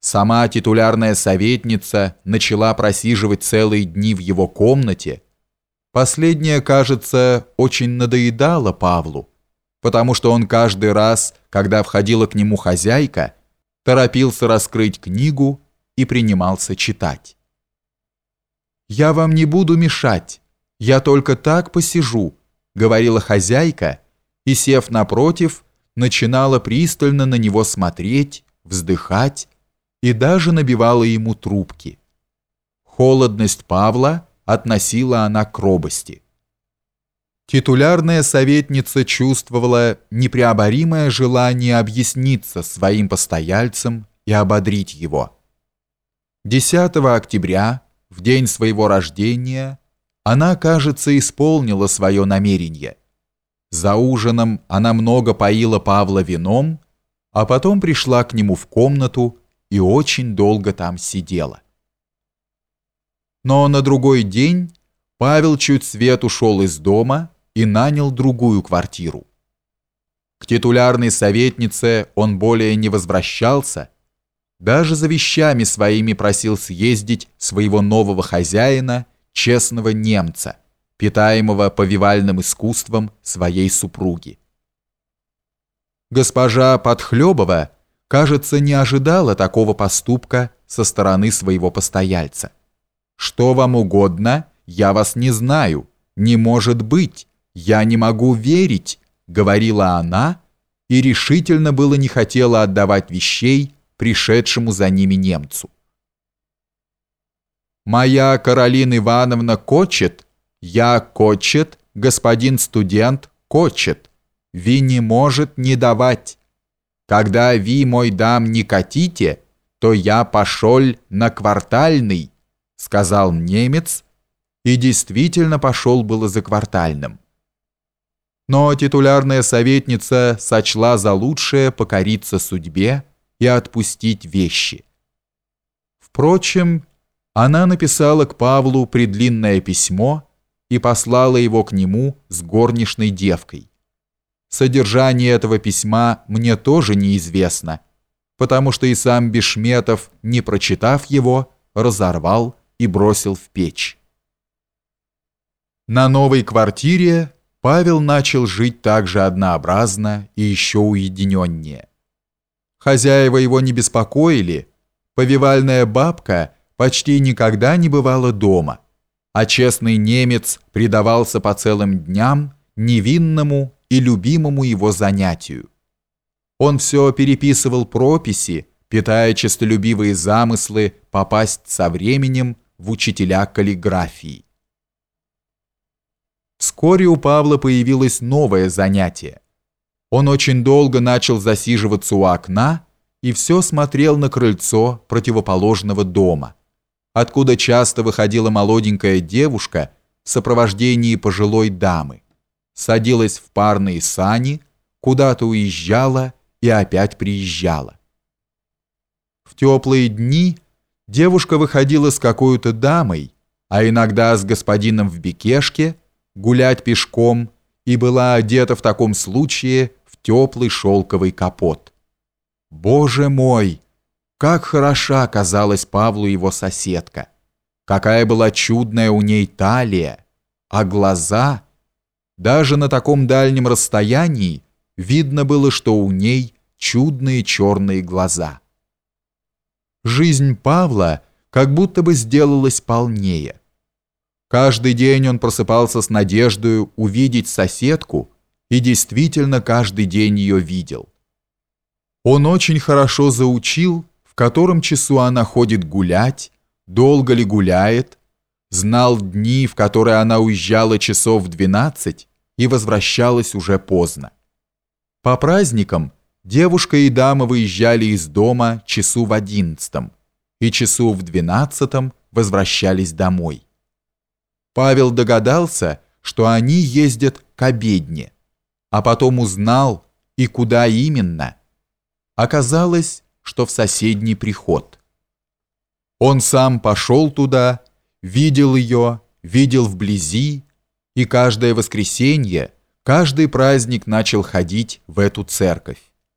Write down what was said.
Сама титулярная советница начала просиживать целые дни в его комнате. Последняя, кажется, очень надоедала Павлу, потому что он каждый раз, когда входила к нему хозяйка, торопился раскрыть книгу и принимался читать. «Я вам не буду мешать, я только так посижу», говорила хозяйка и, сев напротив, начинала пристально на него смотреть, вздыхать и даже набивала ему трубки. Холодность Павла относила она к робости. Титулярная советница чувствовала непреоборимое желание объясниться своим постояльцам и ободрить его. 10 октября, в день своего рождения, она, кажется, исполнила свое намерение. За ужином она много поила Павла вином, а потом пришла к нему в комнату и очень долго там сидела. Но на другой день Павел чуть свет ушел из дома и нанял другую квартиру. К титулярной советнице он более не возвращался, даже за вещами своими просил съездить своего нового хозяина, честного немца, питаемого повивальным искусством своей супруги. Госпожа Подхлебова, кажется, не ожидала такого поступка со стороны своего постояльца. «Что вам угодно, я вас не знаю, не может быть, я не могу верить», говорила она и решительно было не хотела отдавать вещей пришедшему за ними немцу. «Моя Каролина Ивановна кочет, я кочет, господин студент кочет, ви не может не давать. Когда ви мой дам не катите, то я пошел на квартальный», сказал немец, и действительно пошел было за квартальным. Но титулярная советница сочла за лучшее покориться судьбе и отпустить вещи. Впрочем, она написала к Павлу предлинное письмо и послала его к нему с горничной девкой. Содержание этого письма мне тоже неизвестно, потому что и сам Бешметов, не прочитав его, разорвал и бросил в печь. На новой квартире Павел начал жить так же однообразно и еще уединеннее. Хозяева его не беспокоили, повивальная бабка почти никогда не бывала дома, а честный немец предавался по целым дням невинному и любимому его занятию. Он все переписывал прописи, питая честолюбивые замыслы попасть со временем в учителя каллиграфии. Вскоре у Павла появилось новое занятие. Он очень долго начал засиживаться у окна и все смотрел на крыльцо противоположного дома, откуда часто выходила молоденькая девушка в сопровождении пожилой дамы, садилась в парные сани, куда-то уезжала и опять приезжала. В теплые дни девушка выходила с какой-то дамой, а иногда с господином в бекешке, гулять пешком и была одета в таком случае в теплый шелковый капот. Боже мой! Как хороша казалась Павлу его соседка! Какая была чудная у ней талия! А глаза... Даже на таком дальнем расстоянии видно было, что у ней чудные черные глаза. Жизнь Павла как будто бы сделалась полнее. Каждый день он просыпался с надеждой увидеть соседку и действительно каждый день ее видел. Он очень хорошо заучил, в котором часу она ходит гулять, долго ли гуляет, знал дни, в которые она уезжала часов в 12 и возвращалась уже поздно. По праздникам девушка и дама выезжали из дома часу в одиннадцатом и часу в двенадцатом возвращались домой. Павел догадался, что они ездят к обедне, а потом узнал, и куда именно. Оказалось, что в соседний приход. Он сам пошел туда, видел ее, видел вблизи, и каждое воскресенье, каждый праздник начал ходить в эту церковь.